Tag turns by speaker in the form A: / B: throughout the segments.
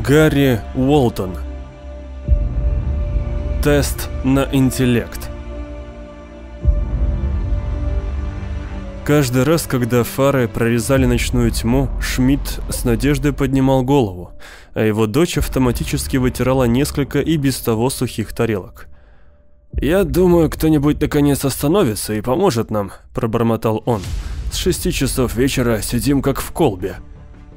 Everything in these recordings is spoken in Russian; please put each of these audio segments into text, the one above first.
A: Гарри Уолтон Тест на интеллект Каждый раз, когда фары прорезали ночную тьму, Шмидт с надеждой поднимал голову, а его дочь автоматически вытирала несколько и без того сухих тарелок. «Я думаю, кто-нибудь наконец остановится и поможет нам», – пробормотал он. «С шести часов вечера сидим как в колбе».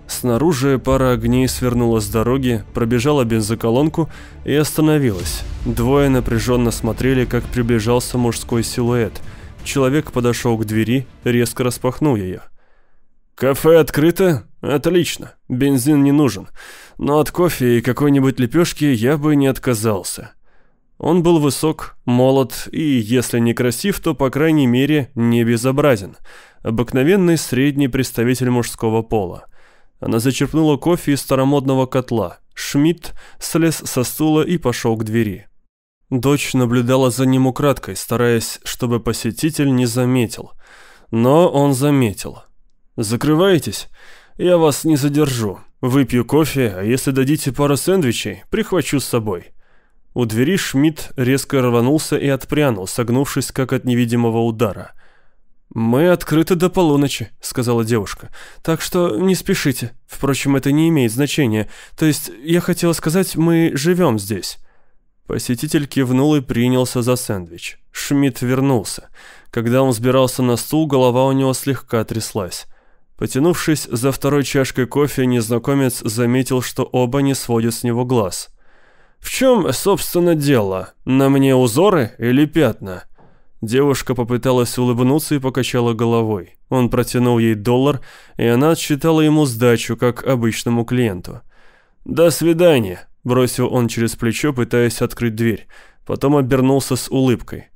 A: Снаружи пара огней свернула с дороги, пробежала бензоколонку и остановилась. Двое напряженно смотрели, как приближался мужской силуэт. Человек подошел к двери, резко распахнул ее. «Кафе открыто? Отлично. Бензин не нужен. Но от кофе и какой-нибудь лепешки я бы не отказался». Он был высок, молод и, если не красив, то, по крайней мере, не безобразен. Обыкновенный средний представитель мужского пола. Она зачерпнула кофе из старомодного котла. Шмидт слез со стула и пошел к двери. Дочь наблюдала за ним украдкой, стараясь, чтобы посетитель не заметил. Но он заметил. «Закрываетесь? Я вас не задержу. Выпью кофе, а если дадите пару сэндвичей, прихвачу с собой». У двери Шмидт резко рванулся и отпрянул, согнувшись как от невидимого удара – «Мы открыты до полуночи», — сказала девушка. «Так что не спешите. Впрочем, это не имеет значения. То есть, я хотела сказать, мы живем здесь». Посетитель кивнул и принялся за сэндвич. Шмидт вернулся. Когда он взбирался на стул, голова у него слегка тряслась. Потянувшись за второй чашкой кофе, незнакомец заметил, что оба не сводят с него глаз. «В чем, собственно, дело? На мне узоры или пятна?» Девушка попыталась улыбнуться и покачала головой. Он протянул ей доллар, и она отсчитала ему сдачу, как обычному клиенту. «До свидания», – бросил он через плечо, пытаясь открыть дверь. Потом обернулся с улыбкой.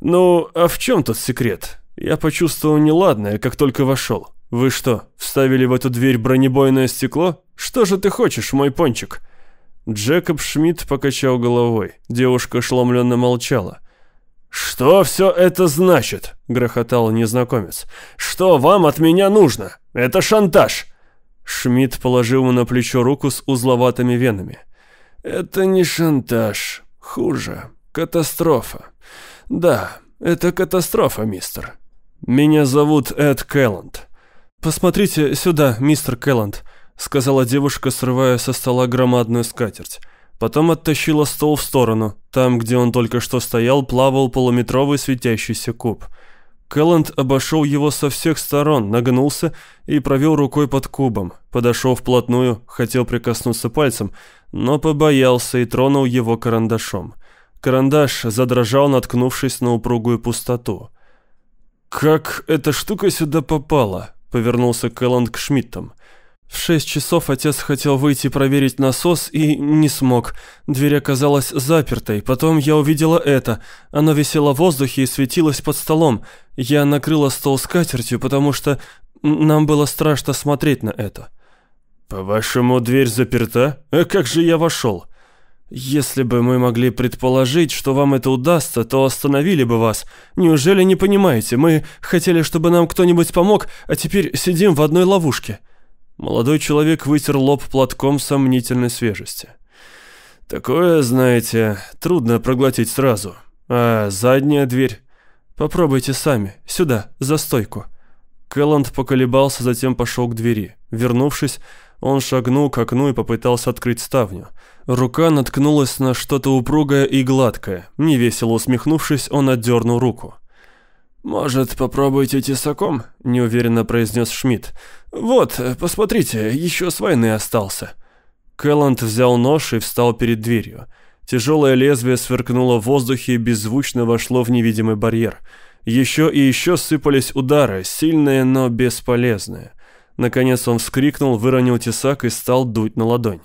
A: «Ну, а в чем тут секрет? Я почувствовал неладное, как только вошел. Вы что, вставили в эту дверь бронебойное стекло? Что же ты хочешь, мой пончик?» Джекоб Шмидт покачал головой. Девушка ошеломленно молчала. «Что все это значит?» – грохотал незнакомец. «Что вам от меня нужно? Это шантаж!» Шмидт положил ему на плечо руку с узловатыми венами. «Это не шантаж. Хуже. Катастрофа. Да, это катастрофа, мистер. Меня зовут Эд Кэлланд». «Посмотрите сюда, мистер Кэлланд», — сказала девушка, срывая со стола громадную скатерть. Потом оттащила стол в сторону. Там, где он только что стоял, плавал полуметровый светящийся куб. Кэлланд обошел его со всех сторон, нагнулся и провел рукой под кубом. Подошел вплотную, хотел прикоснуться пальцем, но побоялся и тронул его карандашом. Карандаш задрожал, наткнувшись на упругую пустоту. «Как эта штука сюда попала?» — повернулся Кэлланд к Шмидтам. В шесть часов отец хотел выйти проверить насос и не смог. Дверь оказалась запертой. Потом я увидела это. Оно висело в воздухе и светилось под столом. Я накрыла стол скатертью, потому что нам было страшно смотреть на это. «По-вашему, дверь заперта? А как же я вошел?» «Если бы мы могли предположить, что вам это удастся, то остановили бы вас. Неужели не понимаете? Мы хотели, чтобы нам кто-нибудь помог, а теперь сидим в одной ловушке». Молодой человек вытер лоб платком сомнительной свежести. «Такое, знаете, трудно проглотить сразу. А задняя дверь? Попробуйте сами. Сюда, за стойку». Кэлланд поколебался, затем пошел к двери. Вернувшись, он шагнул к окну и попытался открыть ставню. Рука наткнулась на что-то упругое и гладкое. Невесело усмехнувшись, он отдернул руку. «Может, попробуйте тесаком?» – неуверенно произнес Шмидт. «Вот, посмотрите, еще с войны остался». Кэлланд взял нож и встал перед дверью. Тяжелое лезвие сверкнуло в воздухе и беззвучно вошло в невидимый барьер. Еще и еще сыпались удары, сильные, но бесполезные. Наконец он вскрикнул, выронил тесак и стал дуть на ладонь.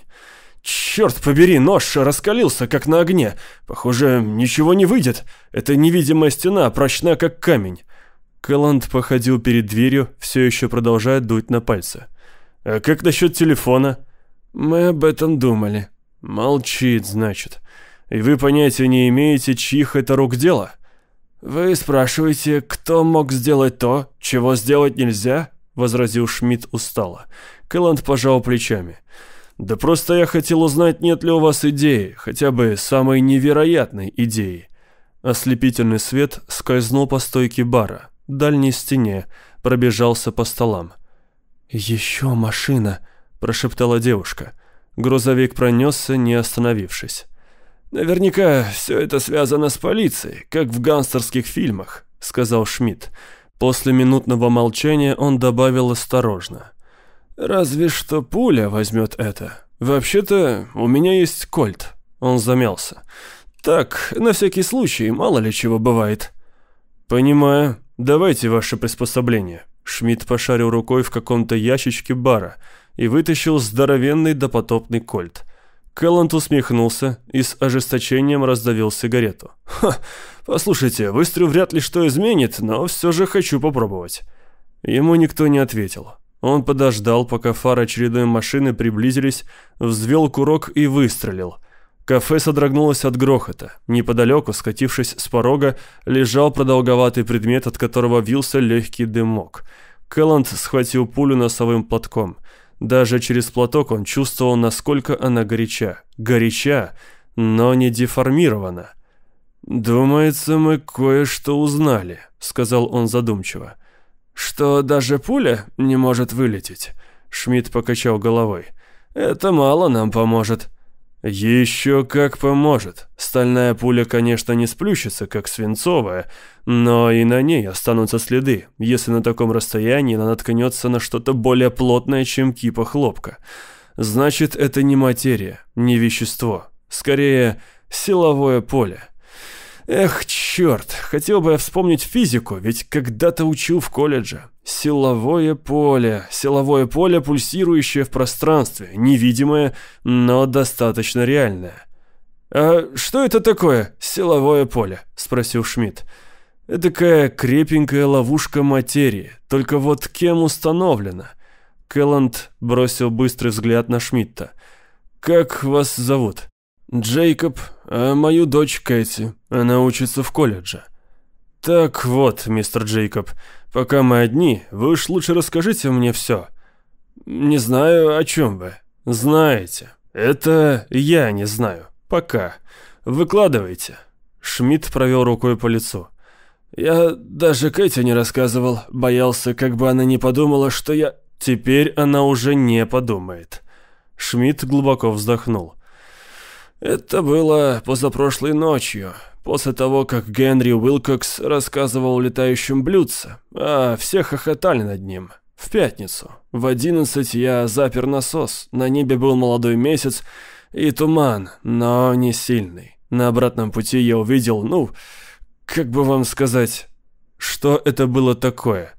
A: «Черт побери, нож раскалился, как на огне. Похоже, ничего не выйдет. Это невидимая стена, прочна, как камень». Кэлланд походил перед дверью, все еще продолжая дуть на пальцы. «А как насчет телефона?» «Мы об этом думали». «Молчит, значит. И вы понятия не имеете, чьих это рук дело?» «Вы спрашиваете, кто мог сделать то, чего сделать нельзя?» — возразил Шмидт устало. Кэлланд пожал плечами. Да просто я хотел узнать, нет ли у вас идеи, хотя бы самой невероятной идеи. Ослепительный свет скользнул по стойке бара, дальней стене, пробежался по столам. «Еще машина», – прошептала девушка. Грузовик пронесся, не остановившись.
B: «Наверняка все это связано с полицией, как в гангстерских фильмах», — сказал Шмидт.
A: После минутного молчания он добавил осторожно.
B: «Разве что пуля возьмет это. Вообще-то у меня есть кольт». Он замялся. «Так, на всякий случай, мало ли чего бывает».
A: «Понимаю. Давайте ваше приспособление». Шмидт пошарил рукой в каком-то ящичке бара и вытащил здоровенный допотопный кольт. Кэлланд усмехнулся и с ожесточением раздавил сигарету.
B: «Ха, послушайте, выстрел вряд ли что изменит, но все же хочу попробовать».
A: Ему никто не ответил. Он подождал, пока фары очередной машины приблизились, взвел курок и выстрелил. Кафе содрогнулось от грохота. Неподалеку, скатившись с порога, лежал продолговатый предмет, от которого вился легкий дымок. Кэлланд схватил пулю носовым платком – даже через платок он чувствовал, насколько она горяча. Горяча, но не деформирована.
B: «Думается, мы кое-что узнали», — сказал он задумчиво. «Что даже пуля не может вылететь?» Шмидт покачал головой. «Это мало нам поможет».
A: Еще как поможет. Стальная пуля, конечно, не сплющится, как свинцовая, но и на ней останутся следы, если на таком расстоянии она наткнется на что-то более плотное, чем кипа хлопка. Значит, это не материя, не вещество. Скорее, силовое поле. Эх, черт, хотел бы я вспомнить физику, ведь когда-то учил в колледже. Силовое поле, силовое поле, пульсирующее в пространстве, невидимое, но достаточно реальное.
B: «А что это такое, силовое поле?» – спросил Шмидт.
A: «Такая крепенькая ловушка материи, только вот кем установлена?» Кэлланд бросил быстрый взгляд на Шмидта. «Как вас зовут?»
B: «Джейкоб, а мою дочь Кэти. Она учится в колледже».
A: «Так вот, мистер Джейкоб, пока мы одни, вы уж лучше расскажите мне все».
B: «Не знаю, о чем вы».
A: «Знаете. Это я не знаю. Пока. Выкладывайте». Шмидт провел рукой по лицу.
B: «Я даже Кэти не рассказывал. Боялся, как бы она не подумала, что я...»
A: «Теперь она уже не подумает». Шмидт глубоко вздохнул.
B: Это было позапрошлой ночью, после того, как Генри Уилкокс рассказывал о летающем блюдце, а все хохотали над ним. В пятницу. В одиннадцать я запер насос, на небе был молодой месяц и туман, но не сильный. На обратном пути я увидел, ну, как бы вам сказать,
A: что это было такое?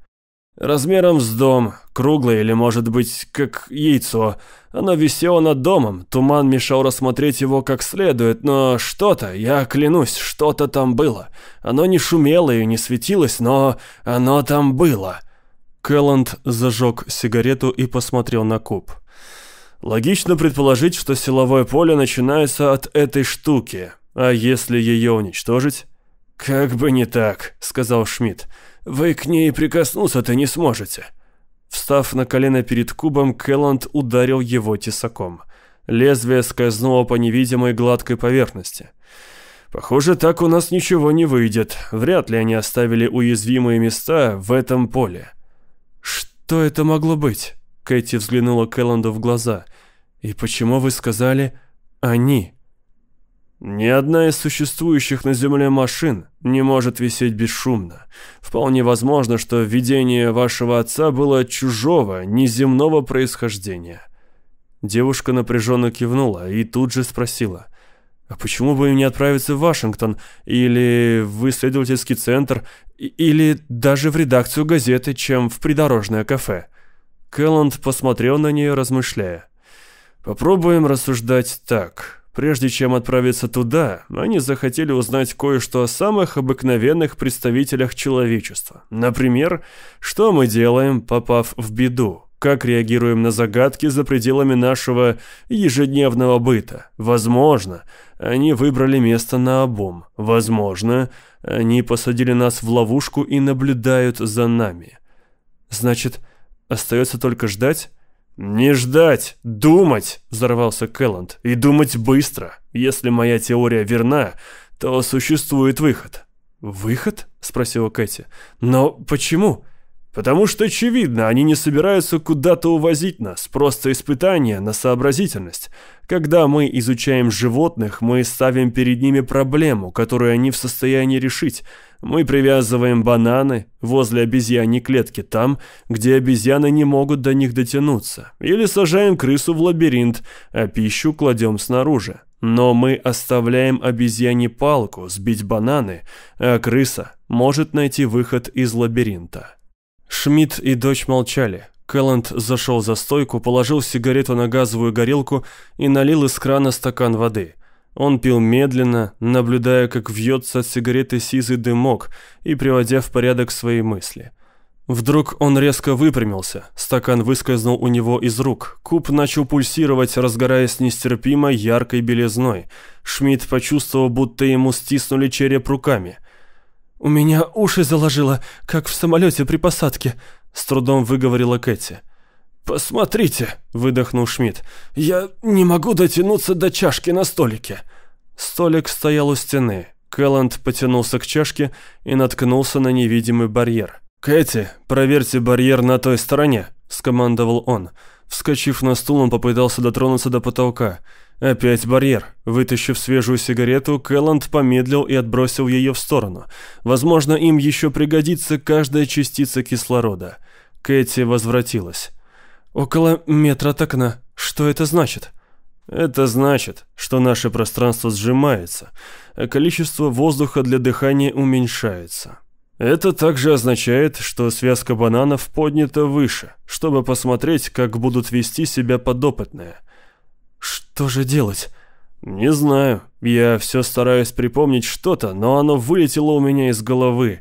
B: Размером с дом, круглое или, может быть, как яйцо. Оно висело над домом, туман мешал рассмотреть его как следует, но что-то, я клянусь, что-то там было. Оно не шумело и не светилось, но оно там было».
A: Кэлланд зажег сигарету и посмотрел на куб. «Логично предположить, что силовое поле начинается от этой штуки, а если ее уничтожить?»
B: «Как бы не так», — сказал Шмидт. Вы к ней прикоснуться-то не сможете».
A: Встав на колено перед кубом, Кэлланд ударил его тесаком. Лезвие скользнуло по невидимой гладкой поверхности. «Похоже, так у нас ничего не выйдет. Вряд ли они оставили уязвимые места в этом поле».
B: «Что это могло быть?» Кэти взглянула Кэлланду в глаза. «И почему вы сказали «они»?»
A: Ни одна из существующих на Земле машин не может висеть бесшумно. Вполне возможно, что видение вашего отца было чужого, неземного происхождения. Девушка напряженно кивнула и тут же спросила, «А почему бы им не отправиться в Вашингтон, или в исследовательский центр, или даже в редакцию газеты, чем в придорожное кафе?» Кэлланд посмотрел на нее, размышляя. «Попробуем рассуждать так». Прежде чем отправиться туда, они захотели узнать кое-что о самых обыкновенных представителях человечества. Например, что мы делаем, попав в беду, как реагируем на загадки за пределами нашего ежедневного быта. Возможно, они выбрали место на обум. Возможно, они посадили нас в ловушку и наблюдают за нами. Значит, остается только ждать?
B: «Не ждать, думать!» – взорвался Кэлланд. «И думать быстро. Если моя теория верна, то существует выход».
A: «Выход?» – спросила Кэти. «Но почему?»
B: «Потому что, очевидно, они не собираются куда-то увозить нас. Просто испытание на сообразительность. Когда мы изучаем животных, мы ставим перед ними проблему, которую они в состоянии решить. Мы привязываем бананы возле обезьяньей клетки там, где обезьяны не могут до них дотянуться. Или сажаем крысу в лабиринт, а пищу кладем снаружи. Но мы оставляем обезьяне палку сбить бананы, а крыса может найти выход из лабиринта.
A: Шмидт и дочь молчали. Кэлланд зашел за стойку, положил сигарету на газовую горелку и налил из крана стакан воды. Он пил медленно, наблюдая, как вьется от сигареты сизый дымок и приводя в порядок свои мысли. Вдруг он резко выпрямился, стакан выскользнул у него из рук, куб начал пульсировать, разгораясь нестерпимо яркой белизной. Шмидт почувствовал, будто ему стиснули череп руками – «У меня уши заложило, как в самолете при посадке», — с трудом выговорила Кэти.
B: «Посмотрите», — выдохнул Шмидт, — «я не могу дотянуться до чашки на столике».
A: Столик стоял у стены. Кэлланд потянулся к чашке и наткнулся на невидимый барьер. «Кэти, проверьте барьер на той стороне», — скомандовал он. Вскочив на стул, он попытался дотронуться до потолка. Опять барьер. Вытащив свежую сигарету, Кэлланд помедлил и отбросил ее в сторону. Возможно, им еще пригодится каждая частица кислорода. Кэти возвратилась. «Около метра от окна. Что это значит?»
B: «Это значит, что наше пространство сжимается, а количество воздуха для дыхания уменьшается. Это также означает, что связка бананов поднята выше, чтобы посмотреть, как будут вести себя подопытные».
A: Что же делать?
B: Не знаю. Я все стараюсь припомнить что-то, но оно вылетело у меня из головы.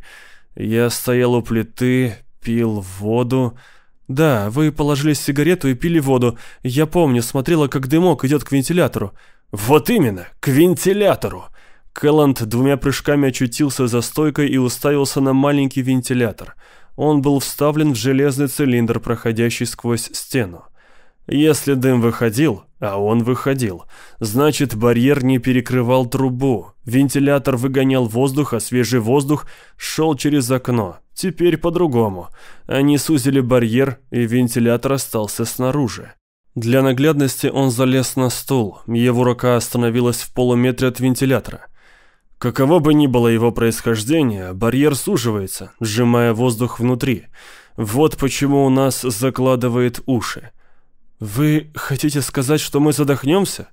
B: Я стоял у плиты, пил воду.
A: Да, вы положили сигарету и пили воду. Я помню, смотрела, как дымок идет к вентилятору.
B: Вот именно, к вентилятору.
A: Кэлланд двумя прыжками очутился за стойкой и уставился на маленький вентилятор. Он был вставлен в железный цилиндр, проходящий сквозь стену. Если дым выходил, а он выходил, значит барьер не перекрывал трубу. Вентилятор выгонял воздух, а свежий воздух шел через окно. Теперь по-другому. Они сузили барьер, и вентилятор остался снаружи. Для наглядности он залез на стул. Его рука остановилась в полуметре от вентилятора. Каково бы ни было его происхождение, барьер суживается, сжимая воздух внутри. Вот почему у нас закладывает уши. «Вы хотите сказать, что мы задохнемся?»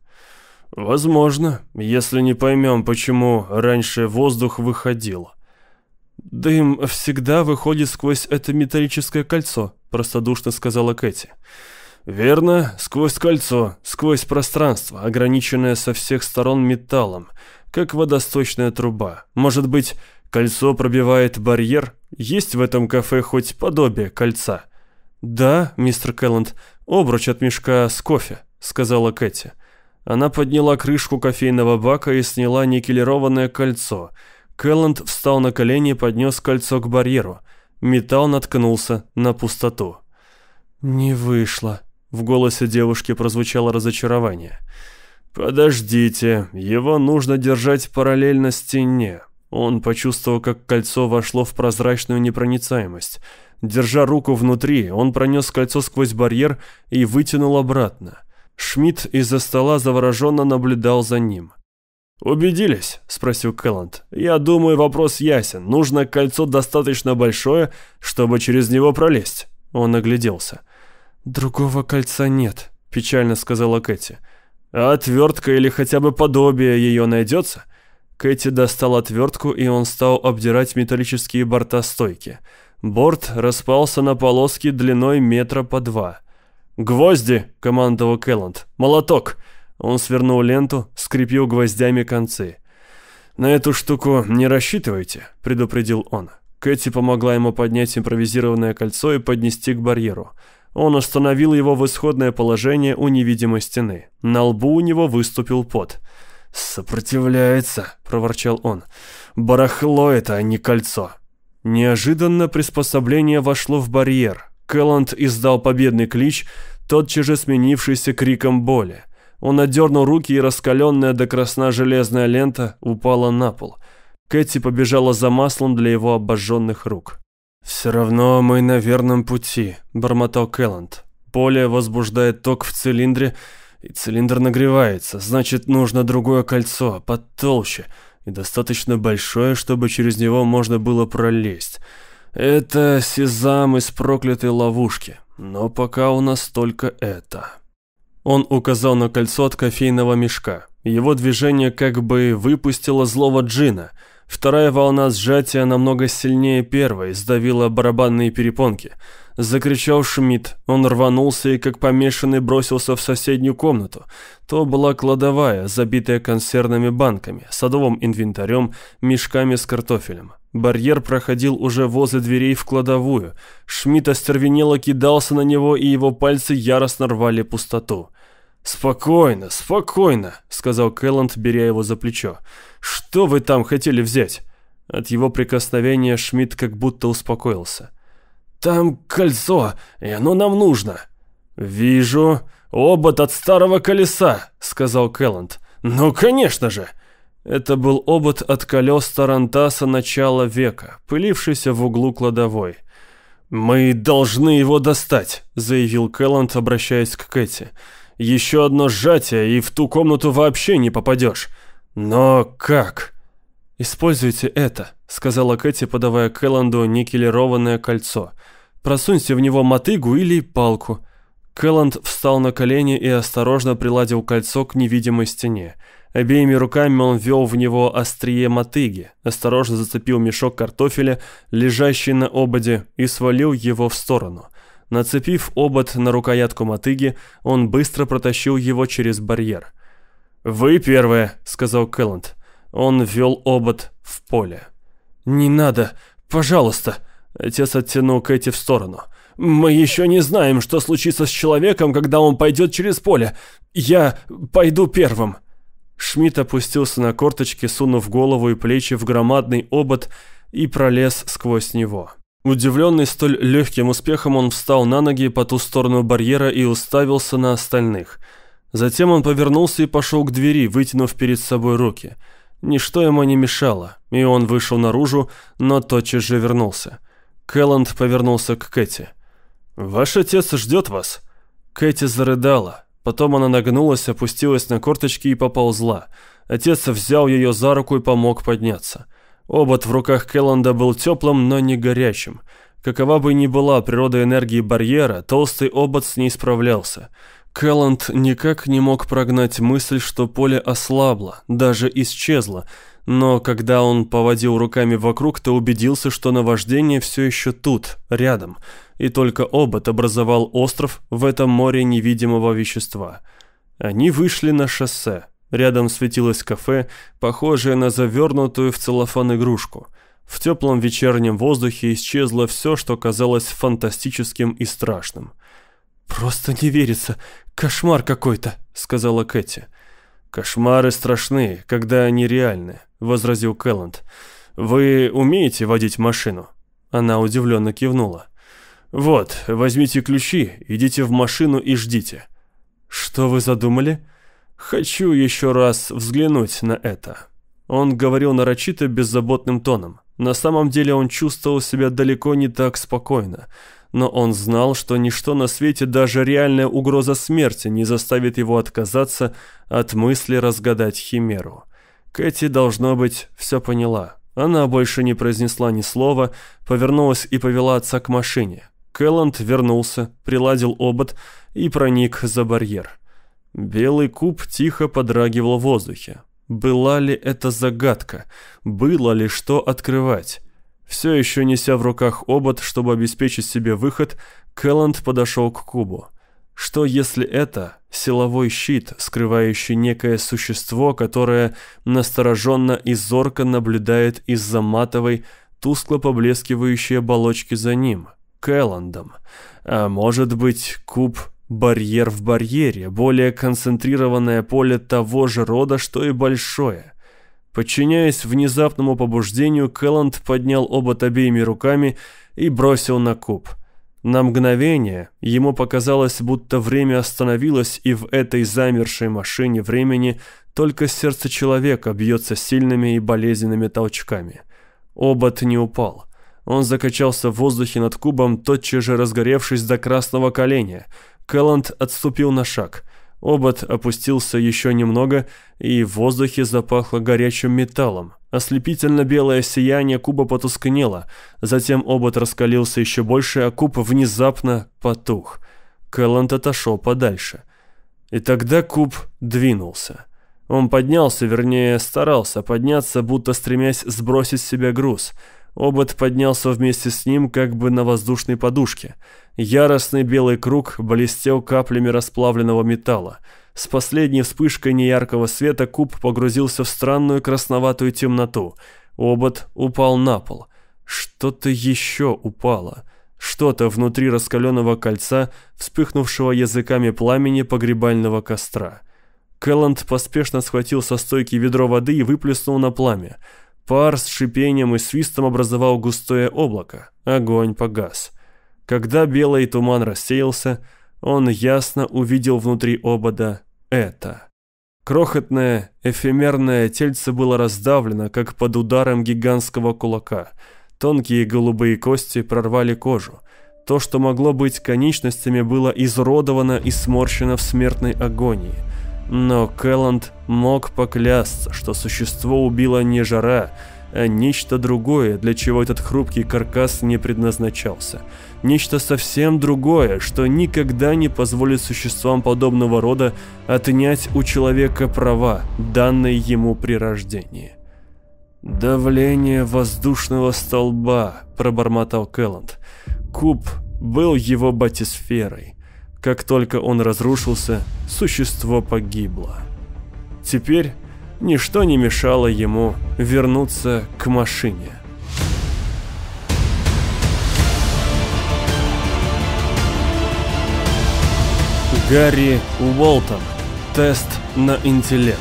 B: «Возможно, если не поймем, почему раньше воздух выходил».
A: «Дым всегда выходит сквозь это металлическое кольцо», – простодушно сказала Кэти.
B: «Верно, сквозь кольцо, сквозь пространство, ограниченное со всех сторон металлом, как водосточная труба. Может быть, кольцо пробивает барьер? Есть в этом кафе хоть подобие кольца?»
A: «Да, мистер Кэлланд, обруч от мешка с кофе», — сказала Кэти. Она подняла крышку кофейного бака и сняла никелированное кольцо. Кэлланд встал на колени и поднес кольцо к барьеру. Металл наткнулся на пустоту. «Не вышло», — в голосе девушки прозвучало разочарование.
B: «Подождите, его нужно держать параллельно стене». Он почувствовал, как кольцо вошло в прозрачную непроницаемость — Держа руку внутри, он пронес кольцо сквозь барьер и вытянул обратно. Шмидт из-за стола завороженно наблюдал за ним. «Убедились?» – спросил Кэлланд. «Я думаю, вопрос ясен. Нужно кольцо достаточно большое, чтобы через него пролезть». Он огляделся.
A: «Другого кольца нет», – печально сказала Кэти.
B: «А отвертка или хотя бы подобие ее найдется?»
A: Кэти достал отвертку, и он стал обдирать металлические борта стойки – Борт распался на полоски длиной метра по два.
B: «Гвозди!» — командовал Кэлланд. «Молоток!» Он свернул ленту, скрепил гвоздями концы. «На эту штуку не рассчитывайте», — предупредил он. Кэти помогла ему поднять импровизированное кольцо и поднести к барьеру. Он установил его в исходное положение у невидимой стены. На лбу у него выступил пот.
A: «Сопротивляется», — проворчал он. «Барахло это, а не кольцо». Неожиданно приспособление вошло в барьер. Кэлланд издал победный клич, тотчас же сменившийся криком боли. Он отдернул руки, и раскаленная до красна железная лента упала на пол. Кэти побежала за маслом для его обожженных рук. «Все равно мы на верном пути», — бормотал Кэлланд. «Поле возбуждает ток в цилиндре, и цилиндр нагревается. Значит, нужно другое кольцо, потолще, и достаточно большое, чтобы через него можно было пролезть. Это сезам из проклятой ловушки, но пока у нас только это». Он указал на кольцо от кофейного мешка. Его движение как бы выпустило злого джина. Вторая волна сжатия намного сильнее первой, сдавила барабанные перепонки. Закричал Шмидт. Он рванулся и как помешанный бросился в соседнюю комнату. То была кладовая, забитая консервными банками, садовым инвентарем, мешками с картофелем. Барьер проходил уже возле дверей в кладовую. Шмидт остервенело кидался на него, и его пальцы яростно рвали пустоту. «Спокойно, спокойно», — сказал Кэлланд, беря его за плечо. «Что вы там хотели взять?» От его прикосновения Шмидт как будто успокоился. «Там кольцо, и оно нам нужно». «Вижу. Обод от старого колеса», — сказал Кэлланд. «Ну, конечно же». Это был обод от колес Тарантаса начала века, пылившийся в углу кладовой. «Мы должны его достать», — заявил Кэлланд, обращаясь к Кэти. Еще одно сжатие, и в ту комнату вообще не попадешь. Но как? Используйте это, сказала Кэти, подавая Кэлланду никелированное кольцо. Просуньте в него мотыгу или палку. Кэлланд встал на колени и осторожно приладил кольцо к невидимой стене. Обеими руками он ввел в него острие мотыги, осторожно зацепил мешок картофеля, лежащий на ободе, и свалил его в сторону. Нацепив обод на рукоятку мотыги, он быстро протащил его через барьер. «Вы первые», — сказал Кэлланд. Он ввел обод в поле. «Не надо, пожалуйста», — отец оттянул Кэти в сторону. «Мы еще не знаем, что случится с человеком, когда он пойдет через поле. Я пойду первым». Шмидт опустился на корточки, сунув голову и плечи в громадный обод и пролез сквозь него. Удивленный столь легким успехом, он встал на ноги по ту сторону барьера и уставился на остальных. Затем он повернулся и пошел к двери, вытянув перед собой руки. Ничто ему не мешало, и он вышел наружу, но тотчас же вернулся. Кэлланд повернулся к Кэти. «Ваш отец ждет вас». Кэти зарыдала. Потом она нагнулась, опустилась на корточки и поползла. Отец взял ее за руку и помог подняться. Обод в руках Келланда был теплым, но не горячим. Какова бы ни была природа энергии барьера, толстый обод с ней справлялся. Келланд никак не мог прогнать мысль, что поле ослабло, даже исчезло, но когда он поводил руками вокруг, то убедился, что наваждение все еще тут, рядом, и только обод образовал остров в этом море невидимого вещества. Они вышли на шоссе. Рядом светилось кафе, похожее на завернутую в целлофан игрушку. В теплом вечернем воздухе исчезло все, что казалось фантастическим и страшным. «Просто не верится. Кошмар какой-то», — сказала Кэти. «Кошмары страшны, когда они реальны», — возразил Кэлланд. «Вы умеете водить машину?» Она удивленно кивнула. «Вот, возьмите ключи, идите в машину и ждите». «Что вы задумали?» «Хочу еще раз взглянуть на это». Он говорил нарочито беззаботным тоном. На самом деле он чувствовал себя далеко не так спокойно. Но он знал, что ничто на свете, даже реальная угроза смерти, не заставит его отказаться от мысли разгадать химеру. Кэти, должно быть, все поняла. Она больше не произнесла ни слова, повернулась и повела отца к машине. Кэлланд вернулся, приладил обод и проник за барьер. Белый куб тихо подрагивал в воздухе. Была ли это загадка? Было ли что открывать? Все еще неся в руках обод, чтобы обеспечить себе выход, Кэлланд подошел к кубу. Что если это силовой щит, скрывающий некое существо, которое настороженно и зорко наблюдает из-за матовой, тускло поблескивающей оболочки за ним, Кэлландом? А может быть, куб Барьер в барьере, более концентрированное поле того же рода, что и большое. Подчиняясь внезапному побуждению, Кэлланд поднял обод обеими руками и бросил на куб. На мгновение ему показалось, будто время остановилось, и в этой замершей машине времени только сердце человека бьется сильными и болезненными толчками. Обод не упал. Он закачался в воздухе над кубом, тотчас же разгоревшись до красного коленя. Кэлланд отступил на шаг. Обод опустился еще немного, и в воздухе запахло горячим металлом. Ослепительно белое сияние куба потускнело, затем обод раскалился еще больше, а куб внезапно потух. Кэлланд отошел подальше. И тогда куб двинулся. Он поднялся, вернее, старался подняться, будто стремясь сбросить с себя груз – Обод поднялся вместе с ним, как бы на воздушной подушке. Яростный белый круг блестел каплями расплавленного металла. С последней вспышкой неяркого света куб погрузился в странную красноватую темноту. Обод упал на пол. Что-то еще упало. Что-то внутри раскаленного кольца, вспыхнувшего языками пламени погребального костра. Кэлланд поспешно схватил со стойки ведро воды и выплеснул на пламя. Пар с шипением и свистом образовал густое облако. Огонь погас. Когда белый туман рассеялся, он ясно увидел внутри обода это. Крохотное, эфемерное тельце было раздавлено, как под ударом гигантского кулака. Тонкие голубые кости прорвали кожу. То, что могло быть конечностями, было изуродовано и сморщено в смертной агонии – но Кэлланд мог поклясться, что существо убило не жара, а нечто другое, для чего этот хрупкий каркас не предназначался. Нечто совсем другое, что никогда не позволит существам подобного рода отнять у человека права, данные ему при рождении. «Давление воздушного столба», — пробормотал Кэлланд. Куб был его батисферой. Как только он разрушился, существо погибло. Теперь ничто не мешало ему вернуться к машине. Гарри Уолтон. Тест на интеллект.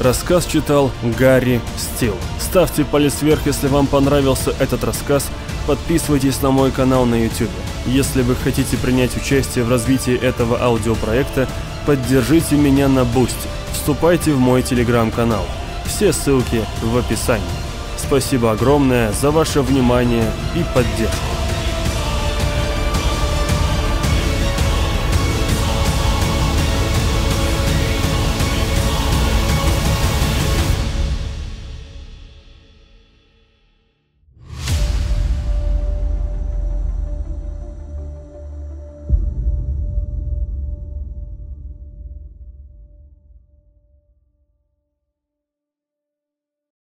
A: Рассказ читал Гарри Стил. Ставьте палец вверх, если вам понравился этот рассказ – Подписывайтесь на мой канал на YouTube. Если вы хотите принять участие в развитии этого аудиопроекта, поддержите меня на Boosty. Вступайте в мой телеграм-канал. Все ссылки в описании. Спасибо огромное за ваше внимание и поддержку.